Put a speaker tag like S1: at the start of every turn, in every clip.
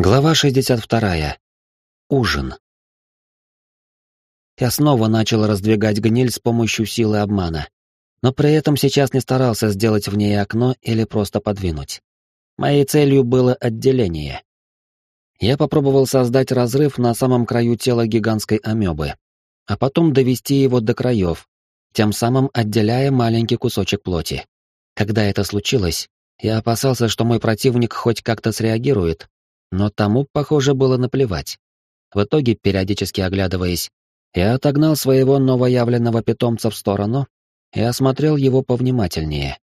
S1: Глава 62. Ужин. Я снова начал раздвигать гниль с помощью силы обмана, но при этом сейчас не старался сделать в ней окно или просто подвинуть. Моей целью было отделение. Я попробовал создать разрыв на самом краю тела гигантской амебы, а потом довести его до краев, тем самым отделяя маленький кусочек плоти. Когда это случилось, я опасался, что мой противник хоть как-то среагирует, но тому, похоже, было наплевать. В итоге, периодически оглядываясь, я отогнал своего новоявленного питомца в сторону и осмотрел его повнимательнее.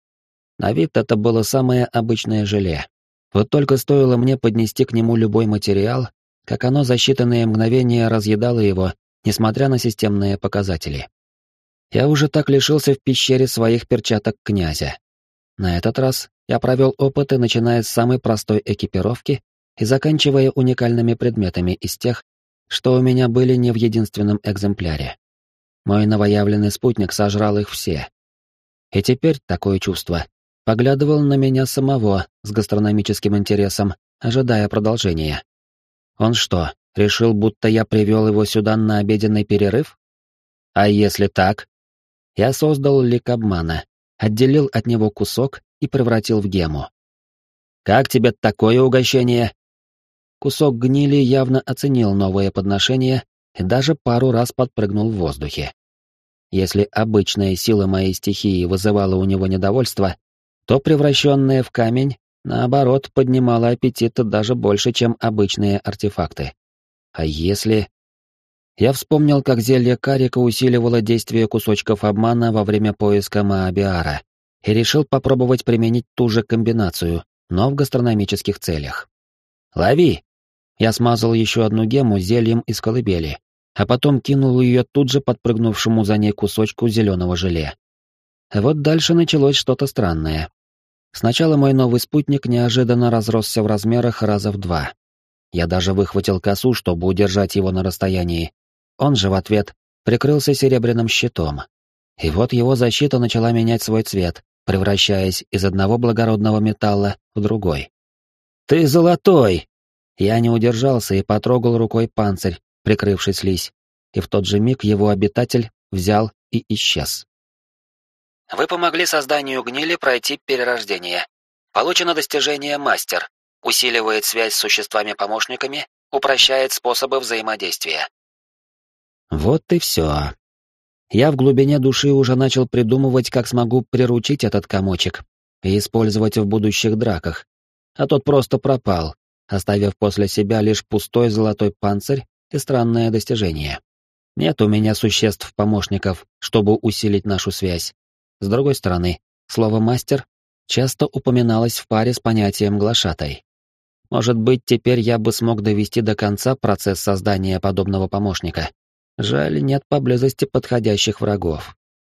S1: На вид это было самое обычное желе. Вот только стоило мне поднести к нему любой материал, как оно за считанные мгновения разъедало его, несмотря на системные показатели. Я уже так лишился в пещере своих перчаток князя. На этот раз я провел опыты, начиная с самой простой экипировки и заканчивая уникальными предметами из тех, что у меня были не в единственном экземпляре. Мой новоявленный спутник сожрал их все. И теперь такое чувство поглядывал на меня самого с гастрономическим интересом, ожидая продолжения. Он что, решил, будто я привел его сюда на обеденный перерыв? А если так? Я создал лик обмана, отделил от него кусок и превратил в гему. «Как тебе такое угощение?» Кусок гнили явно оценил новое подношение и даже пару раз подпрыгнул в воздухе. Если обычная сила моей стихии вызывала у него недовольство, то превращенная в камень, наоборот, поднимала аппетит даже больше, чем обычные артефакты. А если... Я вспомнил, как зелье карика усиливало действие кусочков обмана во время поиска Маабиара, и решил попробовать применить ту же комбинацию, но в гастрономических целях. «Лови!» Я смазал еще одну гему зельем из колыбели, а потом кинул ее тут же подпрыгнувшему за ней кусочку зеленого желе. вот дальше началось что-то странное. Сначала мой новый спутник неожиданно разросся в размерах раза в два. Я даже выхватил косу, чтобы удержать его на расстоянии. Он же в ответ прикрылся серебряным щитом. И вот его защита начала менять свой цвет, превращаясь из одного благородного металла в другой. «Ты золотой!» Я не удержался и потрогал рукой панцирь, прикрывший слизь, и в тот же миг его обитатель взял и исчез. Вы помогли созданию гнили пройти перерождение. Получено достижение «Мастер». Усиливает связь с существами-помощниками, упрощает способы взаимодействия. Вот и все. Я в глубине души уже начал придумывать, как смогу приручить этот комочек и использовать в будущих драках. А тот просто пропал, оставив после себя лишь пустой золотой панцирь и странное достижение. Нет у меня существ-помощников, чтобы усилить нашу связь. С другой стороны, слово «мастер» часто упоминалось в паре с понятием «глашатай». Может быть, теперь я бы смог довести до конца процесс создания подобного помощника. Жаль, нет поблизости подходящих врагов.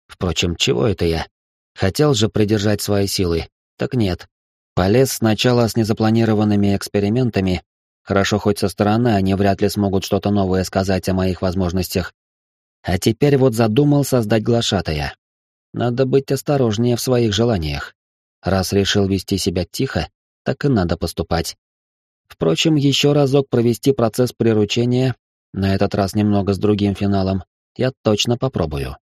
S1: Впрочем, чего это я? Хотел же придержать свои силы. Так нет, Полез сначала с незапланированными экспериментами, хорошо хоть со стороны они вряд ли смогут что-то новое сказать о моих возможностях. А теперь вот задумал создать глашатая. Надо быть осторожнее в своих желаниях. Раз решил вести себя тихо, так и надо поступать. Впрочем, еще разок провести процесс приручения, на этот раз немного с другим финалом, я точно попробую.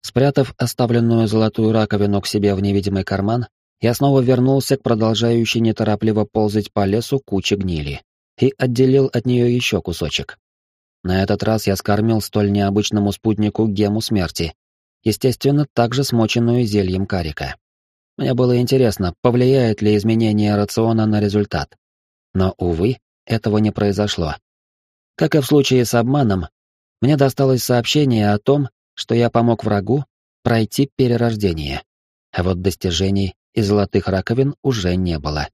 S1: Спрятав оставленную золотую раковину к себе в невидимый карман, я снова вернулся к продолжающей неторопливо ползать по лесу куче гнили и отделил от нее еще кусочек. На этот раз я скормил столь необычному спутнику гему смерти, естественно, также смоченную зельем карика. Мне было интересно, повлияет ли изменение рациона на результат. Но, увы, этого не произошло. Как и в случае с обманом, мне досталось сообщение о том, что я помог врагу пройти перерождение. А вот достижений и золотых раковин уже не было.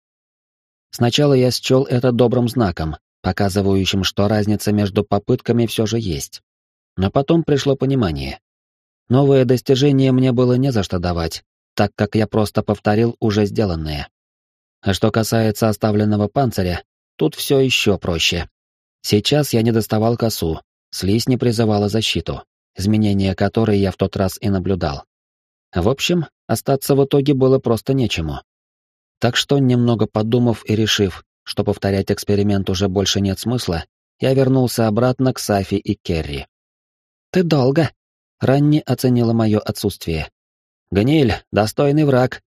S1: Сначала я счел это добрым знаком, показывающим, что разница между попытками все же есть. Но потом пришло понимание. Новое достижение мне было не за что давать, так как я просто повторил уже сделанное. А что касается оставленного панциря, тут все еще проще. Сейчас я не доставал косу, слизь не призывала защиту, изменения которой я в тот раз и наблюдал. В общем, остаться в итоге было просто нечему. Так что, немного подумав и решив, что повторять эксперимент уже больше нет смысла, я вернулся обратно к Сафи и Керри. «Ты долго?» — Ранни оценила мое отсутствие. «Гниль, достойный враг».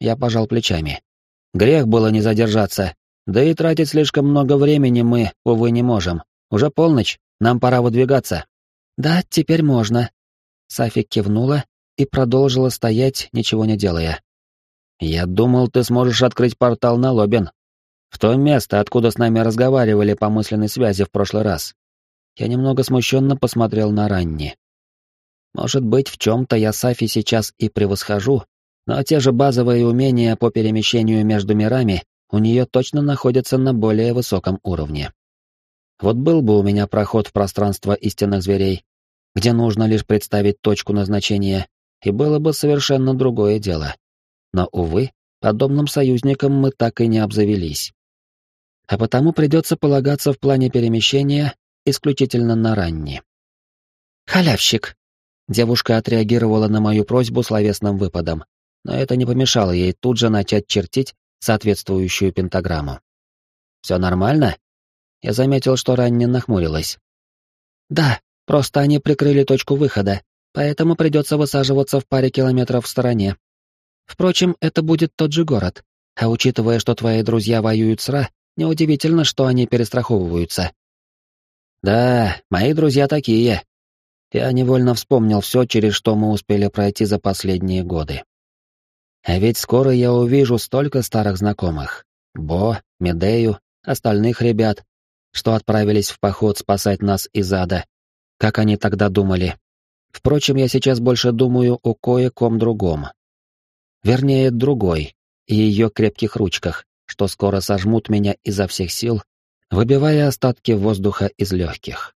S1: Я пожал плечами. Грех было не задержаться. Да и тратить слишком много времени мы, увы, не можем. Уже полночь, нам пора выдвигаться. Да, теперь можно. Сафик кивнула и продолжила стоять, ничего не делая. Я думал, ты сможешь открыть портал на Лобин. В то место, откуда с нами разговаривали по мысленной связи в прошлый раз. Я немного смущенно посмотрел на Ранни. Может быть, в чем-то я Сафи сейчас и превосхожу, но те же базовые умения по перемещению между мирами у нее точно находятся на более высоком уровне. Вот был бы у меня проход в пространство истинных зверей, где нужно лишь представить точку назначения, и было бы совершенно другое дело. Но, увы, подобным союзникам мы так и не обзавелись. А потому придется полагаться в плане перемещения исключительно на ранни. «Халявщик!» Девушка отреагировала на мою просьбу словесным выпадом, но это не помешало ей тут же начать чертить соответствующую пентаграмму. «Все нормально?» Я заметил, что Ранни нахмурилась. «Да, просто они прикрыли точку выхода, поэтому придется высаживаться в паре километров в стороне. Впрочем, это будет тот же город, а учитывая, что твои друзья воюют с Ра, неудивительно, что они перестраховываются». «Да, мои друзья такие». Я невольно вспомнил все, через что мы успели пройти за последние годы. А ведь скоро я увижу столько старых знакомых. Бо, Медею, остальных ребят, что отправились в поход спасать нас из ада. Как они тогда думали? Впрочем, я сейчас больше думаю о кое-ком другом. Вернее, другой, и ее крепких ручках, что скоро сожмут меня изо всех сил, выбивая остатки воздуха из легких.